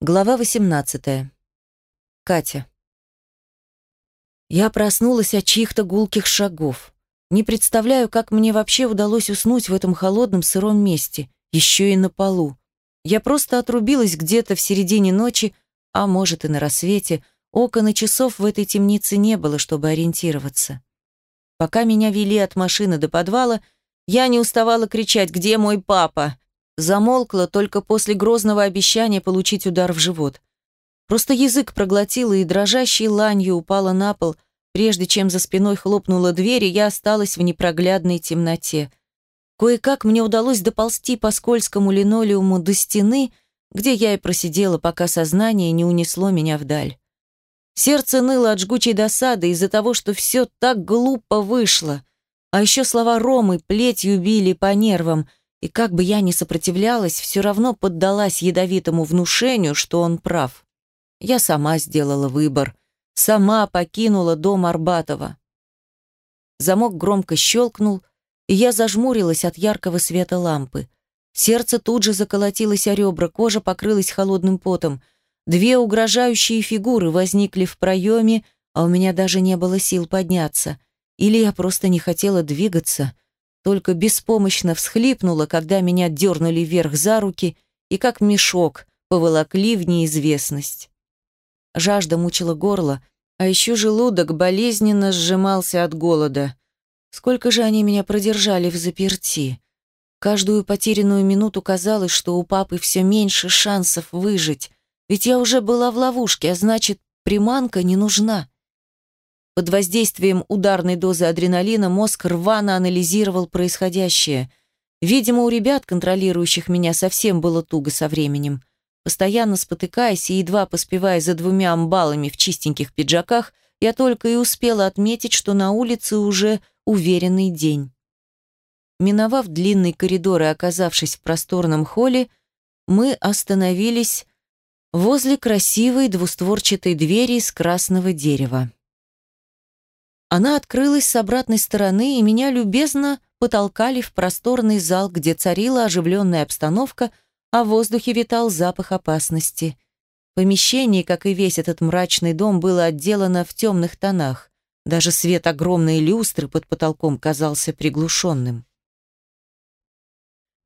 Глава 18. Катя. Я проснулась от чьих-то гулких шагов. Не представляю, как мне вообще удалось уснуть в этом холодном сыром месте, еще и на полу. Я просто отрубилась где-то в середине ночи, а может и на рассвете. Окон и часов в этой темнице не было, чтобы ориентироваться. Пока меня вели от машины до подвала, я не уставала кричать «Где мой папа?». Замолкла только после грозного обещания получить удар в живот. Просто язык проглотила и дрожащей ланью упала на пол, прежде чем за спиной хлопнула дверь, и я осталась в непроглядной темноте. Кое-как мне удалось доползти по скользкому линолеуму до стены, где я и просидела, пока сознание не унесло меня вдаль. Сердце ныло от жгучей досады из-за того, что все так глупо вышло. А еще слова Ромы плетью били по нервам, и как бы я ни сопротивлялась, все равно поддалась ядовитому внушению, что он прав. Я сама сделала выбор, сама покинула дом Арбатова. Замок громко щелкнул, и я зажмурилась от яркого света лампы. Сердце тут же заколотилось о ребра, кожа покрылась холодным потом. Две угрожающие фигуры возникли в проеме, а у меня даже не было сил подняться. Или я просто не хотела двигаться — только беспомощно всхлипнула, когда меня дернули вверх за руки и как мешок поволокли в неизвестность. Жажда мучила горло, а еще желудок болезненно сжимался от голода. Сколько же они меня продержали в заперти? Каждую потерянную минуту казалось, что у папы все меньше шансов выжить, ведь я уже была в ловушке, а значит, приманка не нужна. Под воздействием ударной дозы адреналина мозг рвано анализировал происходящее. Видимо, у ребят, контролирующих меня, совсем было туго со временем. Постоянно спотыкаясь и едва поспевая за двумя амбалами в чистеньких пиджаках, я только и успела отметить, что на улице уже уверенный день. Миновав длинный коридор и оказавшись в просторном холле, мы остановились возле красивой двустворчатой двери из красного дерева. Она открылась с обратной стороны, и меня любезно потолкали в просторный зал, где царила оживленная обстановка, а в воздухе витал запах опасности. Помещение, как и весь этот мрачный дом, было отделано в темных тонах. Даже свет огромной люстры под потолком казался приглушенным.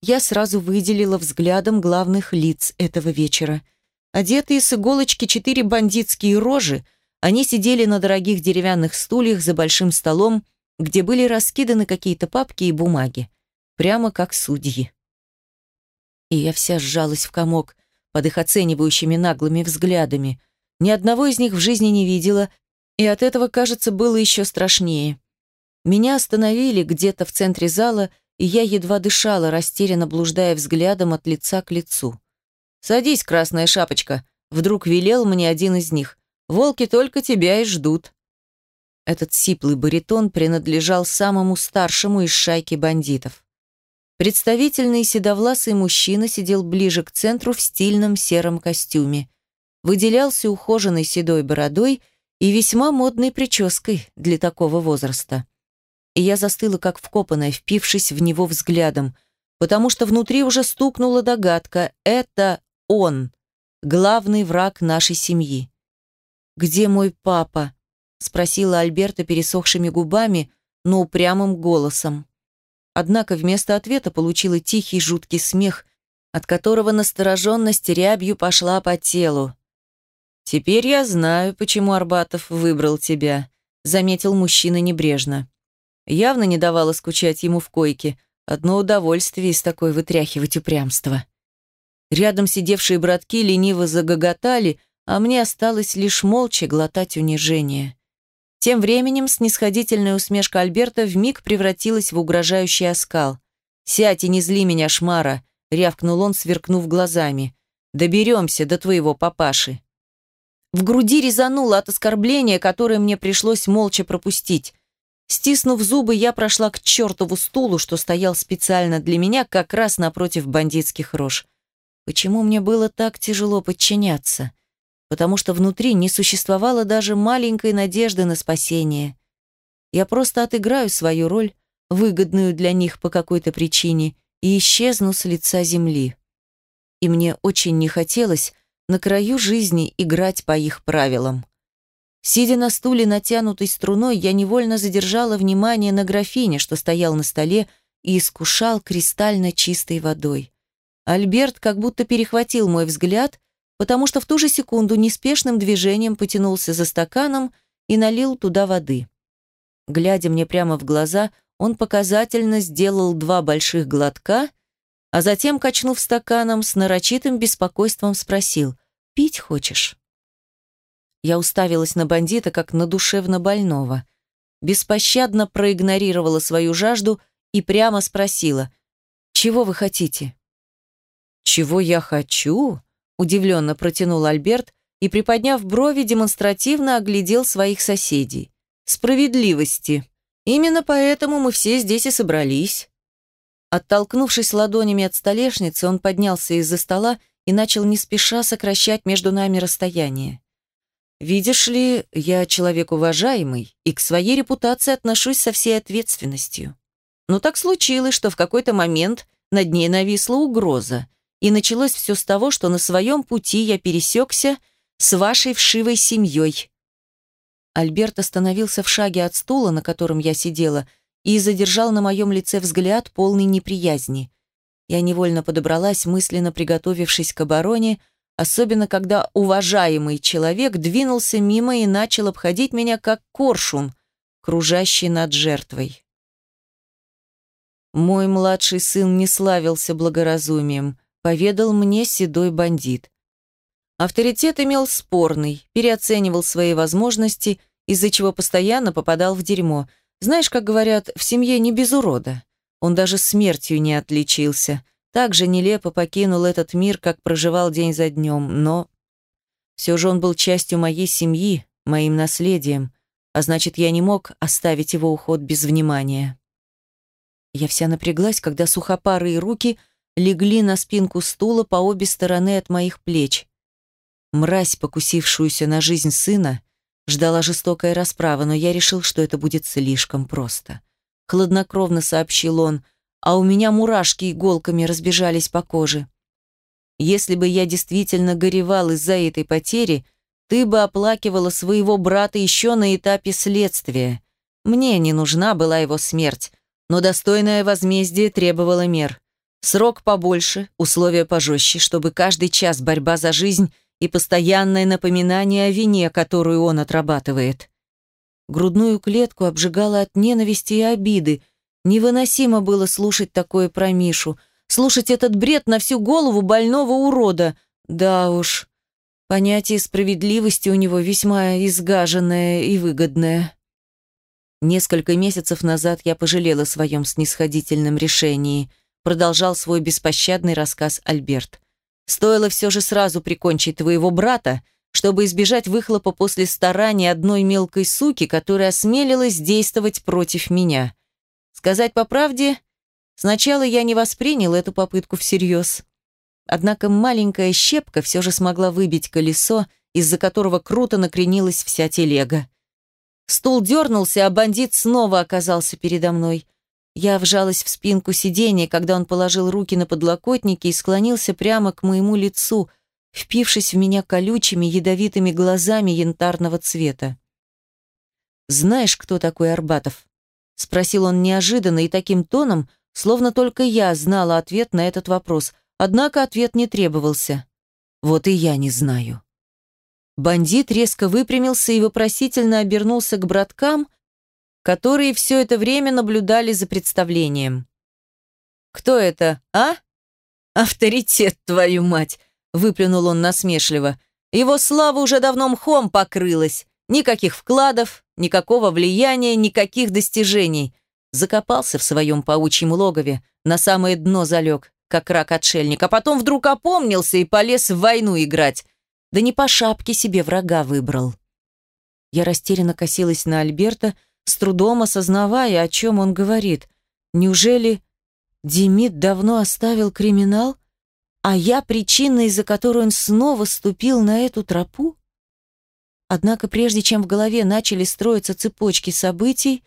Я сразу выделила взглядом главных лиц этого вечера. Одетые с иголочки четыре бандитские рожи – они сидели на дорогих деревянных стульях за большим столом, где были раскиданы какие-то папки и бумаги. Прямо как судьи. И я вся сжалась в комок под их оценивающими наглыми взглядами. Ни одного из них в жизни не видела, и от этого, кажется, было еще страшнее. Меня остановили где-то в центре зала, и я едва дышала, растерянно блуждая взглядом от лица к лицу. «Садись, красная шапочка», — вдруг велел мне один из них. Волки только тебя и ждут». Этот сиплый баритон принадлежал самому старшему из шайки бандитов. Представительный седовласый мужчина сидел ближе к центру в стильном сером костюме. Выделялся ухоженной седой бородой и весьма модной прической для такого возраста. И я застыла как вкопанная, впившись в него взглядом, потому что внутри уже стукнула догадка — это он, главный враг нашей семьи. «Где мой папа?» — спросила Альберта пересохшими губами, но упрямым голосом. Однако вместо ответа получила тихий жуткий смех, от которого настороженность рябью пошла по телу. «Теперь я знаю, почему Арбатов выбрал тебя», — заметил мужчина небрежно. Явно не давала скучать ему в койке. Одно удовольствие из такой вытряхивать упрямство. Рядом сидевшие братки лениво загоготали, а мне осталось лишь молча глотать унижение. Тем временем снисходительная усмешка Альберта вмиг превратилась в угрожающий оскал. «Сядь и не зли меня, шмара!» — рявкнул он, сверкнув глазами. «Доберемся до твоего папаши». В груди резануло от оскорбления, которое мне пришлось молча пропустить. Стиснув зубы, я прошла к чертову стулу, что стоял специально для меня, как раз напротив бандитских рож. Почему мне было так тяжело подчиняться? Потому что внутри не существовало даже маленькой надежды на спасение. Я просто отыграю свою роль, выгодную для них по какой-то причине, и исчезну с лица земли. И мне очень не хотелось, на краю жизни играть по их правилам. Сидя на стуле, натянутой струной, я невольно задержала внимание на графине, что стоял на столе и искушал кристально чистой водой. Альберт как будто перехватил мой взгляд, потому что в ту же секунду неспешным движением потянулся за стаканом и налил туда воды. Глядя мне прямо в глаза, он показательно сделал два больших глотка, а затем, качнув стаканом, с нарочитым беспокойством спросил «Пить хочешь?». Я уставилась на бандита, как на душевно больного. Беспощадно проигнорировала свою жажду и прямо спросила «Чего вы хотите?» «Чего я хочу?» – удивленно протянул Альберт и, приподняв брови, демонстративно оглядел своих соседей. «Справедливости. Именно поэтому мы все здесь и собрались». Оттолкнувшись ладонями от столешницы, он поднялся из-за стола и начал не спеша сокращать между нами расстояние. «Видишь ли, я человек уважаемый и к своей репутации отношусь со всей ответственностью. Но так случилось, что в какой-то момент над ней нависла угроза, и началось все с того, что на своем пути я пересекся с вашей вшивой семьей». Альберт остановился в шаге от стула, на котором я сидела, и задержал на моем лице взгляд полный неприязни. Я невольно подобралась, мысленно приготовившись к обороне, особенно когда уважаемый человек двинулся мимо и начал обходить меня как коршун, кружащий над жертвой. Мой младший сын не славился благоразумием поведал мне седой бандит. Авторитет имел спорный, переоценивал свои возможности, из-за чего постоянно попадал в дерьмо. Знаешь, как говорят, в семье не без урода. Он даже смертью не отличился. Так же нелепо покинул этот мир, как проживал день за днем, но... Все же он был частью моей семьи, моим наследием, а значит, я не мог оставить его уход без внимания. Я вся напряглась, когда сухопарые руки – легли на спинку стула по обе стороны от моих плеч. Мразь, покусившуюся на жизнь сына, ждала жестокая расправа, но я решил, что это будет слишком просто. Хладнокровно сообщил он, а у меня мурашки иголками разбежались по коже. Если бы я действительно горевал из-за этой потери, ты бы оплакивала своего брата еще на этапе следствия. Мне не нужна была его смерть, но достойное возмездие требовало мер. Срок побольше, условия пожестче, чтобы каждый час борьба за жизнь и постоянное напоминание о вине, которую он отрабатывает. Грудную клетку обжигало от ненависти и обиды. Невыносимо было слушать такое про Мишу, слушать этот бред на всю голову больного урода. Да уж, понятие справедливости у него весьма изгаженное и выгодное. Несколько месяцев назад я пожалела о своем снисходительном решении – продолжал свой беспощадный рассказ Альберт. «Стоило все же сразу прикончить твоего брата, чтобы избежать выхлопа после старания одной мелкой суки, которая осмелилась действовать против меня. Сказать по правде, сначала я не воспринял эту попытку всерьез. Однако маленькая щепка все же смогла выбить колесо, из-за которого круто накренилась вся телега. Стул дернулся, а бандит снова оказался передо мной. Я вжалась в спинку сиденья, когда он положил руки на подлокотники и склонился прямо к моему лицу, впившись в меня колючими, ядовитыми глазами янтарного цвета. «Знаешь, кто такой Арбатов?» — спросил он неожиданно и таким тоном, словно только я знала ответ на этот вопрос, однако ответ не требовался. «Вот и я не знаю». Бандит резко выпрямился и вопросительно обернулся к браткам, которые все это время наблюдали за представлением. «Кто это, а?» «Авторитет, твою мать!» — выплюнул он насмешливо. «Его слава уже давно мхом покрылась. Никаких вкладов, никакого влияния, никаких достижений. Закопался в своем паучьем логове, на самое дно залег, как рак-отшельник, а потом вдруг опомнился и полез в войну играть. Да не по шапке себе врага выбрал». Я растерянно косилась на Альберта, с трудом осознавая, о чем он говорит. Неужели Демид давно оставил криминал, а я причина, из-за которой он снова ступил на эту тропу? Однако прежде чем в голове начали строиться цепочки событий,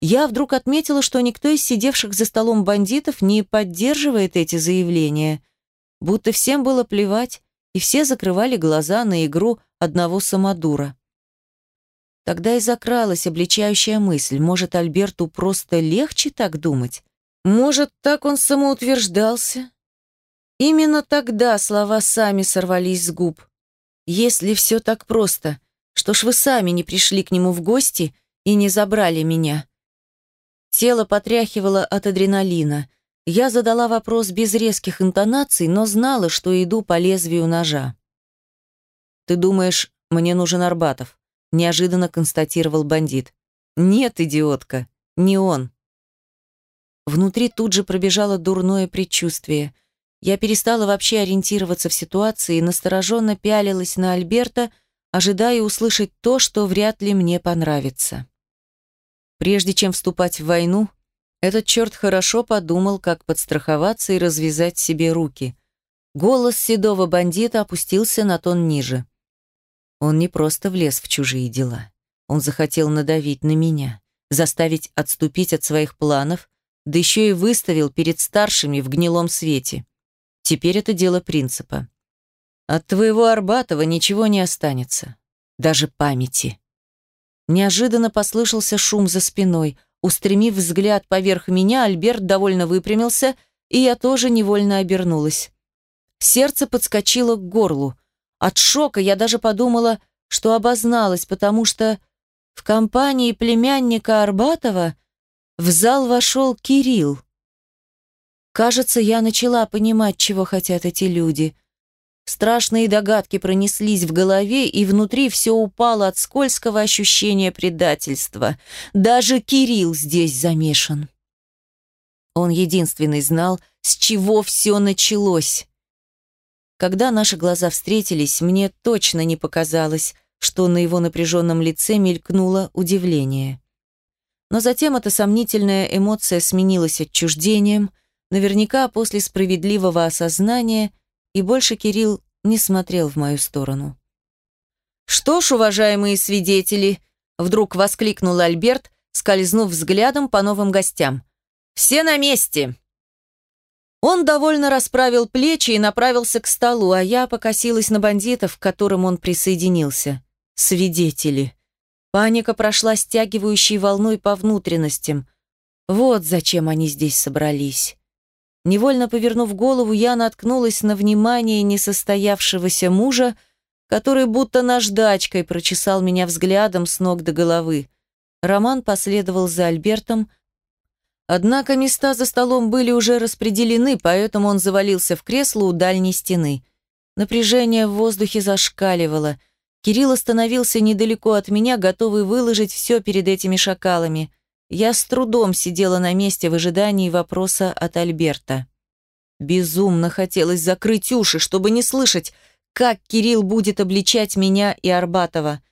я вдруг отметила, что никто из сидевших за столом бандитов не поддерживает эти заявления, будто всем было плевать, и все закрывали глаза на игру одного самодура. Тогда и закралась обличающая мысль, может, Альберту просто легче так думать? Может, так он самоутверждался? Именно тогда слова сами сорвались с губ. Если все так просто, что ж вы сами не пришли к нему в гости и не забрали меня? Тело потряхивало от адреналина. Я задала вопрос без резких интонаций, но знала, что иду по лезвию ножа. «Ты думаешь, мне нужен Арбатов?» – неожиданно констатировал бандит. «Нет, идиотка, не он». Внутри тут же пробежало дурное предчувствие. Я перестала вообще ориентироваться в ситуации и настороженно пялилась на Альберта, ожидая услышать то, что вряд ли мне понравится. Прежде чем вступать в войну, этот черт хорошо подумал, как подстраховаться и развязать себе руки. Голос седого бандита опустился на тон ниже. Он не просто влез в чужие дела. Он захотел надавить на меня, заставить отступить от своих планов, да еще и выставил перед старшими в гнилом свете. Теперь это дело принципа. От твоего Арбатова ничего не останется. Даже памяти. Неожиданно послышался шум за спиной. Устремив взгляд поверх меня, Альберт довольно выпрямился, и я тоже невольно обернулась. Сердце подскочило к горлу. От шока я даже подумала, что обозналась, потому что в компании племянника Арбатова в зал вошел Кирилл. Кажется, я начала понимать, чего хотят эти люди. Страшные догадки пронеслись в голове, и внутри все упало от скользкого ощущения предательства. Даже Кирилл здесь замешан. Он единственный знал, с чего все началось. Когда наши глаза встретились, мне точно не показалось, что на его напряженном лице мелькнуло удивление. Но затем эта сомнительная эмоция сменилась отчуждением, наверняка после справедливого осознания – и больше Кирилл не смотрел в мою сторону. «Что ж, уважаемые свидетели!» — вдруг воскликнул Альберт, скользнув взглядом по новым гостям. «Все на месте!» Он довольно расправил плечи и направился к столу, а я покосилась на бандитов, к которым он присоединился. Свидетели. Паника прошла стягивающей волной по внутренностям. Вот зачем они здесь собрались. Невольно повернув голову, я наткнулась на внимание несостоявшегося мужа, который будто наждачкой прочесал меня взглядом с ног до головы. Роман последовал за Альбертом, однако места за столом были уже распределены, поэтому он завалился в кресло у дальней стены. Напряжение в воздухе зашкаливало. Кирилл остановился недалеко от меня, готовый выложить все перед этими шакалами – я с трудом сидела на месте в ожидании вопроса от Альберта. Безумно хотелось закрыть уши, чтобы не слышать, как Кирилл будет обличать меня и Арбатова.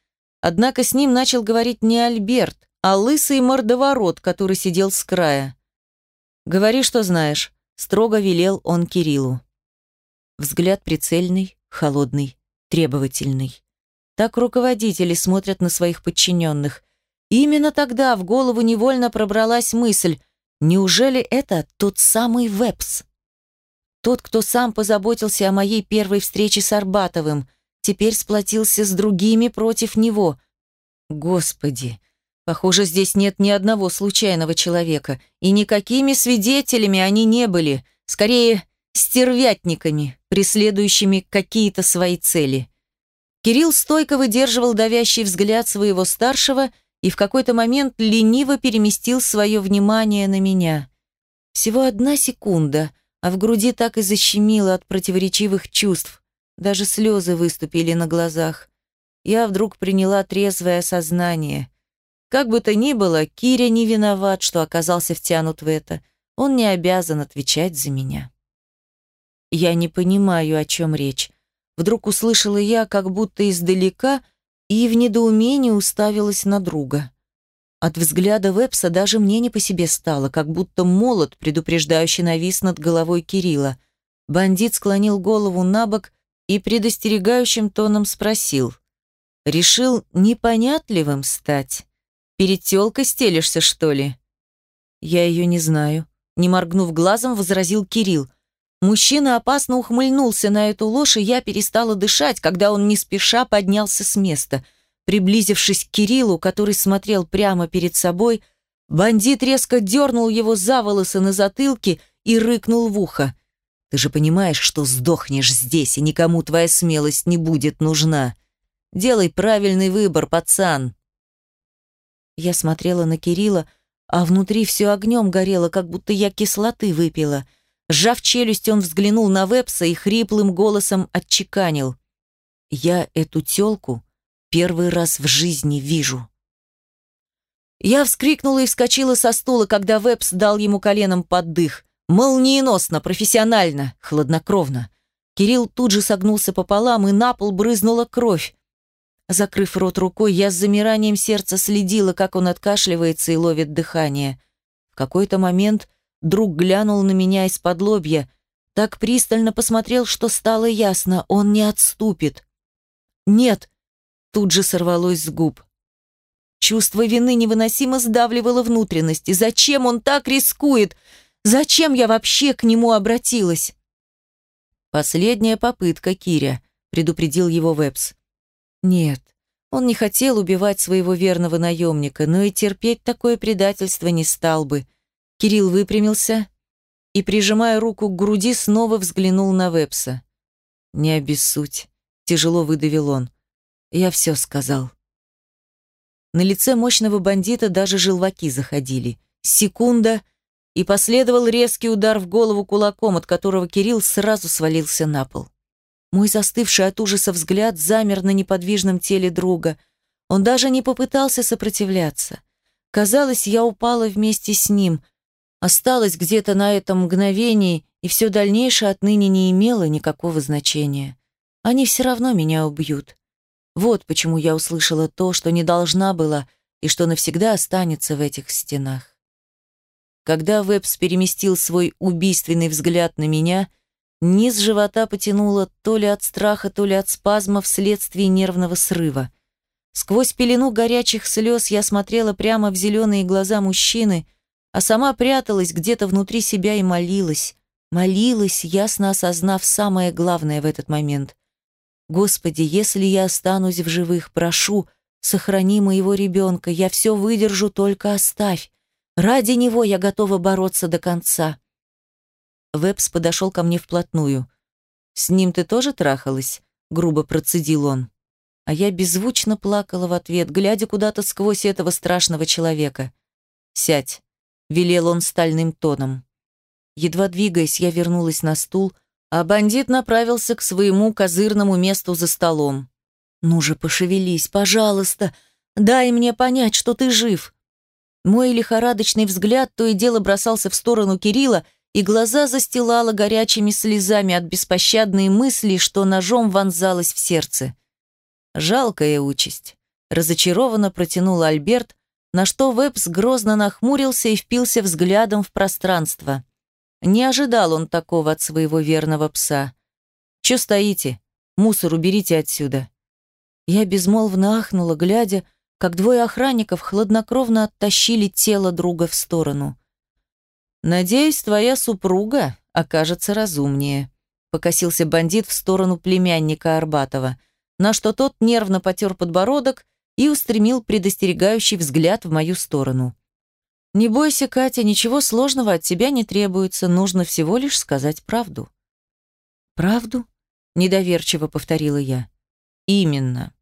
Однако с ним начал говорить не Альберт, а лысый мордоворот, который сидел с края. «Говори, что знаешь», — строго велел он Кириллу. Взгляд прицельный, холодный, требовательный. Так руководители смотрят на своих подчиненных. Именно тогда в голову невольно пробралась мысль, неужели это тот самый Вепс? Тот, кто сам позаботился о моей первой встрече с Арбатовым, теперь сплотился с другими против него. Господи, похоже, здесь нет ни одного случайного человека, и никакими свидетелями они не были, скорее, стервятниками, преследующими какие-то свои цели. Кирилл стойко выдерживал давящий взгляд своего старшего и в какой-то момент лениво переместил свое внимание на меня. Всего одна секунда, а в груди так и защемило от противоречивых чувств. Даже слезы выступили на глазах. Я вдруг приняла трезвое осознание. Как бы то ни было, Киря не виноват, что оказался втянут в это. Он не обязан отвечать за меня. Я не понимаю, о чем речь. Вдруг услышала я, как будто издалека, и в недоумении уставилась на друга. От взгляда Вебса даже мне не по себе стало, как будто молот, предупреждающий навис над головой Кирилла. Бандит склонил голову на бок и предостерегающим тоном спросил. «Решил непонятливым стать? Перед тёлкой стелишься, что ли?» «Я ее не знаю», — не моргнув глазом, возразил Кирилл. Мужчина опасно ухмыльнулся на эту ложь, и я перестала дышать, когда он не спеша поднялся с места. Приблизившись к Кириллу, который смотрел прямо перед собой, бандит резко дернул его за волосы на затылке и рыкнул в ухо. «Ты же понимаешь, что сдохнешь здесь, и никому твоя смелость не будет нужна. Делай правильный выбор, пацан!» Я смотрела на Кирилла, а внутри все огнем горело, как будто я кислоты выпила. Сжав челюсть, он взглянул на Вепса и хриплым голосом отчеканил. «Я эту тёлку первый раз в жизни вижу». Я вскрикнула и вскочила со стула, когда Вепс дал ему коленом под дых. Молниеносно, профессионально, хладнокровно. Кирилл тут же согнулся пополам, и на пол брызнула кровь. Закрыв рот рукой, я с замиранием сердца следила, как он откашливается и ловит дыхание. В какой-то момент друг глянул на меня из-под лобья, так пристально посмотрел, что стало ясно, он не отступит. «Нет!» — тут же сорвалось с губ. Чувство вины невыносимо сдавливало внутренности. Зачем он так рискует? Зачем я вообще к нему обратилась? «Последняя попытка, Киря», — предупредил его Вебс. Нет, он не хотел убивать своего верного наемника, но и терпеть такое предательство не стал бы. Кирилл выпрямился и, прижимая руку к груди, снова взглянул на Вепса. «Не обессудь», — тяжело выдавил он. «Я все сказал». На лице мощного бандита даже желваки заходили. Секунда, и последовал резкий удар в голову кулаком, от которого Кирилл сразу свалился на пол. Мой застывший от ужаса взгляд замер на неподвижном теле друга. Он даже не попытался сопротивляться. Казалось, я упала вместе с ним, осталась где-то на этом мгновении, и все дальнейшее отныне не имело никакого значения. Они все равно меня убьют. Вот почему я услышала то, что не должна была, и что навсегда останется в этих стенах. Когда Вебс переместил свой убийственный взгляд на меня — Низ живота потянуло то ли от страха, то ли от спазма вследствие нервного срыва. Сквозь пелену горячих слез я смотрела прямо в зеленые глаза мужчины, а сама пряталась где-то внутри себя и молилась. Молилась, ясно осознав самое главное в этот момент. «Господи, если я останусь в живых, прошу, сохрани моего ребенка, я все выдержу, только оставь. Ради него я готова бороться до конца». Вебс подошел ко мне вплотную. «С ним ты тоже трахалась?» — грубо процедил он. А я беззвучно плакала в ответ, глядя куда-то сквозь этого страшного человека. «Сядь», — велел он стальным тоном. Едва двигаясь, я вернулась на стул, а бандит направился к своему козырному месту за столом. «Ну же, пошевелись, пожалуйста, дай мне понять, что ты жив». Мой лихорадочный взгляд то и дело бросался в сторону Кирилла, и глаза застилала горячими слезами от беспощадной мысли, что ножом вонзалась в сердце. Жалкая участь. Разочарованно протянул Альберт, на что Вебс грозно нахмурился и впился взглядом в пространство. Не ожидал он такого от своего верного пса. «Чё стоите? Мусор уберите отсюда». Я безмолвно ахнула, глядя, как двое охранников хладнокровно оттащили тело друга в сторону. «Надеюсь, твоя супруга окажется разумнее», — покосился бандит в сторону племянника Арбатова, на что тот нервно потер подбородок и устремил предостерегающий взгляд в мою сторону. «Не бойся, Катя, ничего сложного от тебя не требуется, нужно всего лишь сказать правду». «Правду?» — недоверчиво повторила я. «Именно.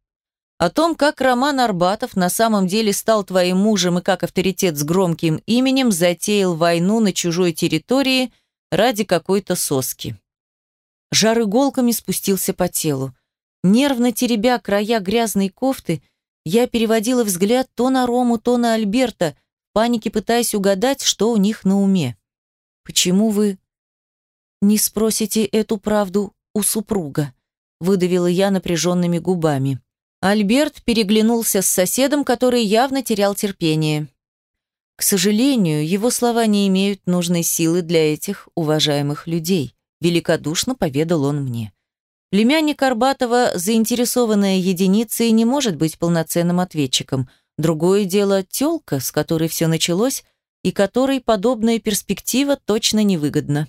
О том, как Роман Арбатов на самом деле стал твоим мужем и как авторитет с громким именем затеял войну на чужой территории ради какой-то соски. Жар иголками спустился по телу. Нервно теребя края грязной кофты, я переводила взгляд то на Рому, то на Альберта, в панике пытаясь угадать, что у них на уме. «Почему вы не спросите эту правду у супруга?» выдавила я напряженными губами. Альберт переглянулся с соседом, который явно терял терпение. К сожалению, его слова не имеют нужной силы для этих уважаемых людей, великодушно поведал он мне. Племянник Арбатова, заинтересованная единица, и не может быть полноценным ответчиком. Другое дело тёлка, с которой все началось, и которой подобная перспектива точно невыгодна.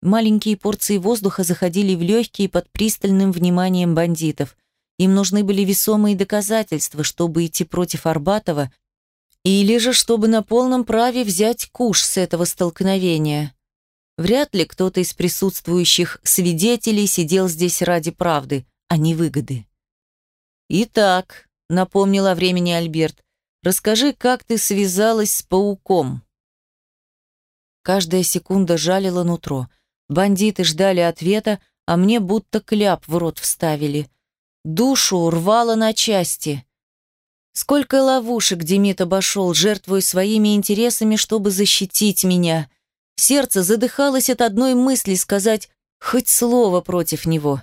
Маленькие порции воздуха заходили в легкие под пристальным вниманием бандитов. Им нужны были весомые доказательства, чтобы идти против Арбатова, или же чтобы на полном праве взять куш с этого столкновения. Вряд ли кто-то из присутствующих свидетелей сидел здесь ради правды, а не выгоды. «Итак», — напомнил о времени Альберт, — «расскажи, как ты связалась с пауком?» Каждая секунда жалила нутро. Бандиты ждали ответа, а мне будто кляп в рот вставили. Душу рвало на части. Сколько ловушек Демид обошел, жертвуя своими интересами, чтобы защитить меня. Сердце задыхалось от одной мысли сказать хоть слово против него.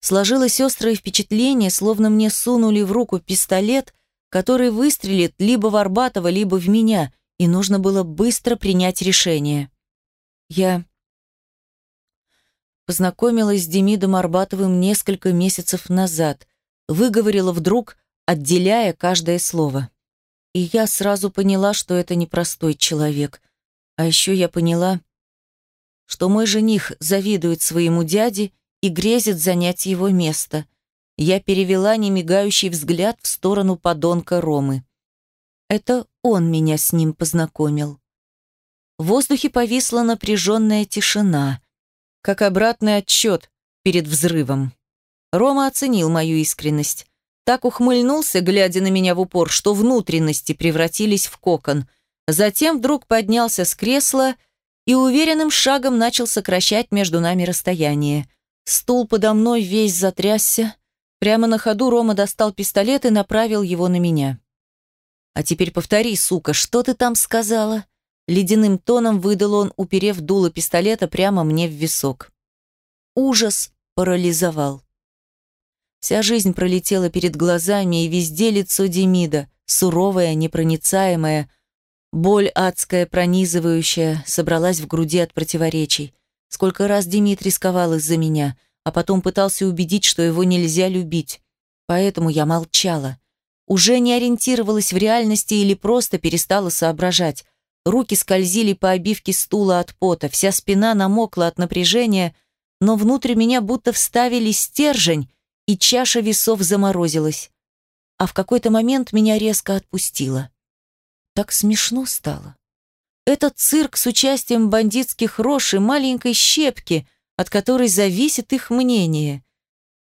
Сложилось острое впечатление, словно мне сунули в руку пистолет, который выстрелит либо в Арбатова, либо в меня, и нужно было быстро принять решение. Я познакомилась с Демидом Арбатовым несколько месяцев назад, выговорила вдруг, отделяя каждое слово. И я сразу поняла, что это непростой человек. А еще я поняла, что мой жених завидует своему дяде и грезит занять его место. Я перевела немигающий взгляд в сторону подонка Ромы. Это он меня с ним познакомил. В воздухе повисла напряженная тишина, как обратный отчет перед взрывом. Рома оценил мою искренность. Так ухмыльнулся, глядя на меня в упор, что внутренности превратились в кокон. Затем вдруг поднялся с кресла и уверенным шагом начал сокращать между нами расстояние. Стул подо мной весь затрясся. Прямо на ходу Рома достал пистолет и направил его на меня. «А теперь повтори, сука, что ты там сказала?» Ледяным тоном выдал он, уперев дуло пистолета прямо мне в висок. Ужас парализовал. Вся жизнь пролетела перед глазами, и везде лицо Демида, суровое, непроницаемое, боль адская, пронизывающая, собралась в груди от противоречий. Сколько раз Демид рисковал из-за меня, а потом пытался убедить, что его нельзя любить. Поэтому я молчала уже не ориентировалась в реальности или просто перестала соображать. Руки скользили по обивке стула от пота, вся спина намокла от напряжения, но внутрь меня будто вставили стержень, и чаша весов заморозилась. А в какой-то момент меня резко отпустило. Так смешно стало. Этот цирк с участием бандитских рож и маленькой щепки, от которой зависит их мнение.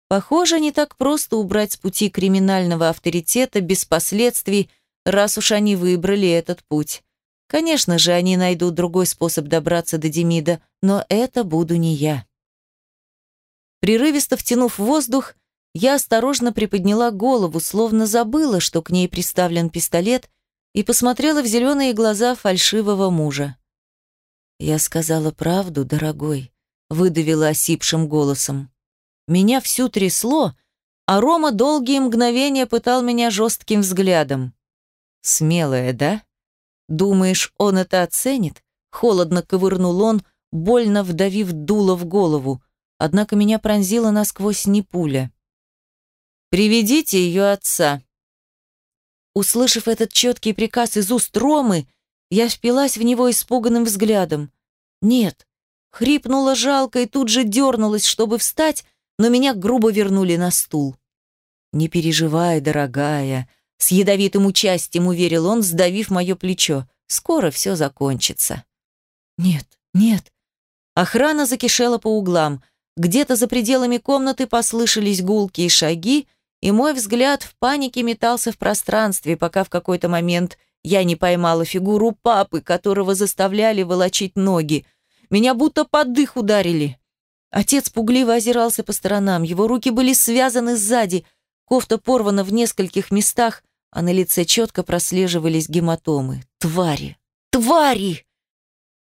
Похоже, не так просто убрать с пути криминального авторитета без последствий, раз уж они выбрали этот путь. Конечно же, они найдут другой способ добраться до Демида, но это буду не я. Прерывисто втянув воздух, я осторожно приподняла голову, словно забыла, что к ней приставлен пистолет, и посмотрела в зеленые глаза фальшивого мужа. «Я сказала правду, дорогой», — выдавила осипшим голосом. Меня всю трясло, а Рома долгие мгновения пытал меня жестким взглядом. «Смелая, да? Думаешь, он это оценит?» Холодно ковырнул он, больно вдавив дуло в голову, однако меня пронзила насквозь не пуля. «Приведите ее отца». Услышав этот четкий приказ из уст Ромы, я впилась в него испуганным взглядом. «Нет». Хрипнула жалко и тут же дернулась, чтобы встать, но меня грубо вернули на стул. «Не переживай, дорогая», — с ядовитым участием уверил он, сдавив мое плечо. «Скоро все закончится». «Нет, нет». Охрана закишела по углам. Где-то за пределами комнаты послышались гулкие шаги, и мой взгляд в панике метался в пространстве, пока в какой-то момент я не поймала фигуру папы, которого заставляли волочить ноги. Меня будто под дых ударили. Отец пугливо озирался по сторонам, его руки были связаны сзади, кофта порвана в нескольких местах, а на лице четко прослеживались гематомы. Твари! Твари!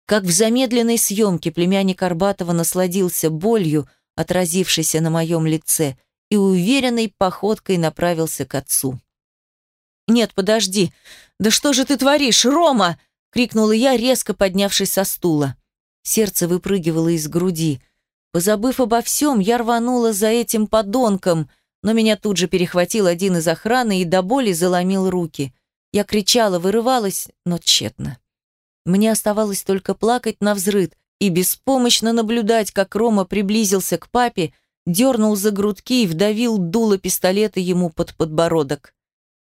Как в замедленной съемке племянник Арбатова насладился болью, отразившейся на моем лице, и уверенной походкой направился к отцу. «Нет, подожди! Да что же ты творишь, Рома?» — крикнула я, резко поднявшись со стула. Сердце выпрыгивало из груди — Позабыв обо всем, я рванула за этим подонком, но меня тут же перехватил один из охраны и до боли заломил руки. Я кричала, вырывалась, но тщетно. Мне оставалось только плакать на взрыд и беспомощно наблюдать, как Рома приблизился к папе, дернул за грудки и вдавил дуло пистолета ему под подбородок.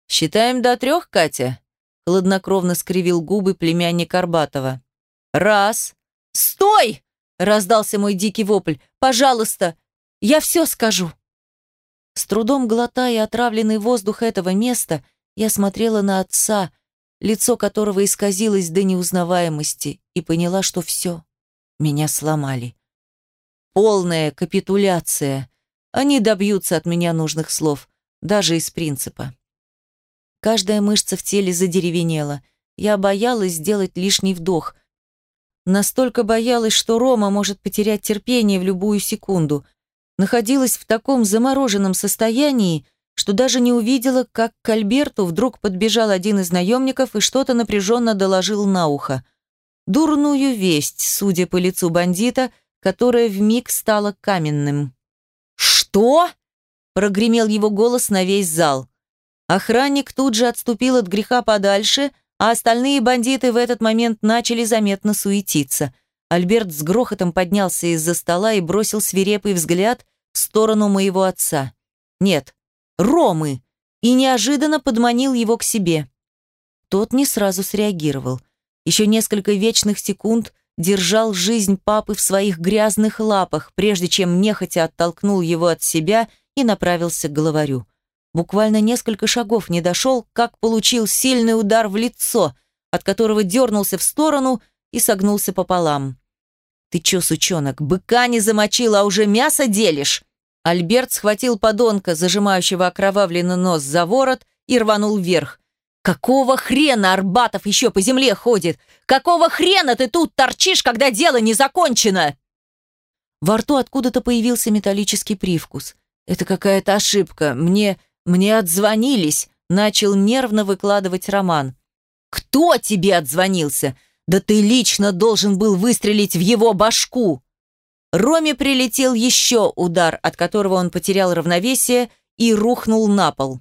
«Считаем до трех, Катя?» — хладнокровно скривил губы племянник Арбатова. «Раз!» «Стой!» — раздался мой дикий вопль. «Пожалуйста, я все скажу!» С трудом глотая отравленный воздух этого места, я смотрела на отца, лицо которого исказилось до неузнаваемости, и поняла, что все, меня сломали. Полная капитуляция. Они добьются от меня нужных слов, даже из принципа. Каждая мышца в теле задеревенела. Я боялась сделать лишний вдох. Настолько боялась, что Рома может потерять терпение в любую секунду. Находилась в таком замороженном состоянии, что даже не увидела, как к Альберту вдруг подбежал один из наемников и что-то напряженно доложил на ухо. Дурную весть, судя по лицу бандита, которое вмиг стало каменным. «Что?» – прогремел его голос на весь зал. Охранник тут же отступил от греха подальше, а остальные бандиты в этот момент начали заметно суетиться. Альберт с грохотом поднялся из-за стола и бросил свирепый взгляд в сторону моего отца. Нет, Ромы, и неожиданно подманил его к себе. Тот не сразу среагировал. Еще несколько вечных секунд держал жизнь папы в своих грязных лапах, прежде чем нехотя оттолкнул его от себя и направился к главарю. Буквально несколько шагов не дошел, как получил сильный удар в лицо, от которого дернулся в сторону и согнулся пополам. «Ты чё, сучонок, быка не замочил, а уже мясо делишь?» Альберт схватил подонка, зажимающего окровавленный нос за ворот, и рванул вверх. «Какого хрена Арбатов еще по земле ходит? Какого хрена ты тут торчишь, когда дело не закончено?» Во рту откуда-то появился металлический привкус. «Это какая-то ошибка. Мне... мне отзвонились», — начал нервно выкладывать Роман. «Кто тебе отзвонился? Да ты лично должен был выстрелить в его башку!» Роме прилетел еще удар, от которого он потерял равновесие и рухнул на пол.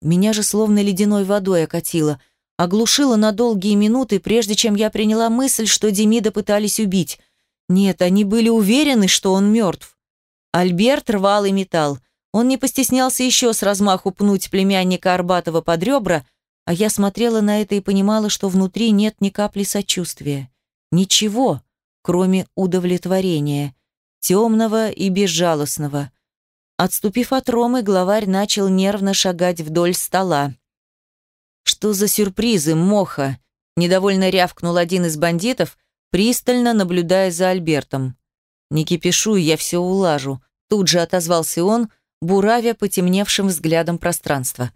Меня же словно ледяной водой окатило, оглушило на долгие минуты, прежде чем я приняла мысль, что Демида пытались убить. Нет, они были уверены, что он мертв. Альберт рвал и металл. Он не постеснялся еще с размаху пнуть племянника Арбатова под ребра, а я смотрела на это и понимала, что внутри нет ни капли сочувствия. Ничего кроме удовлетворения, темного и безжалостного. Отступив от Ромы, главарь начал нервно шагать вдоль стола. «Что за сюрпризы, Моха?» – недовольно рявкнул один из бандитов, пристально наблюдая за Альбертом. «Не кипишуй, я все улажу», – тут же отозвался он, буравя потемневшим взглядом пространства.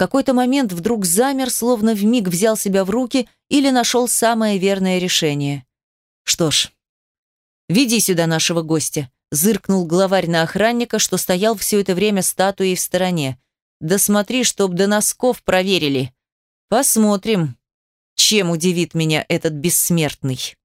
В какой-то момент вдруг замер, словно вмиг взял себя в руки или нашел самое верное решение. Что ж, веди сюда нашего гостя, зыркнул главарь на охранника, что стоял все это время статуей в стороне. Да смотри, чтоб до носков проверили. Посмотрим, чем удивит меня этот бессмертный.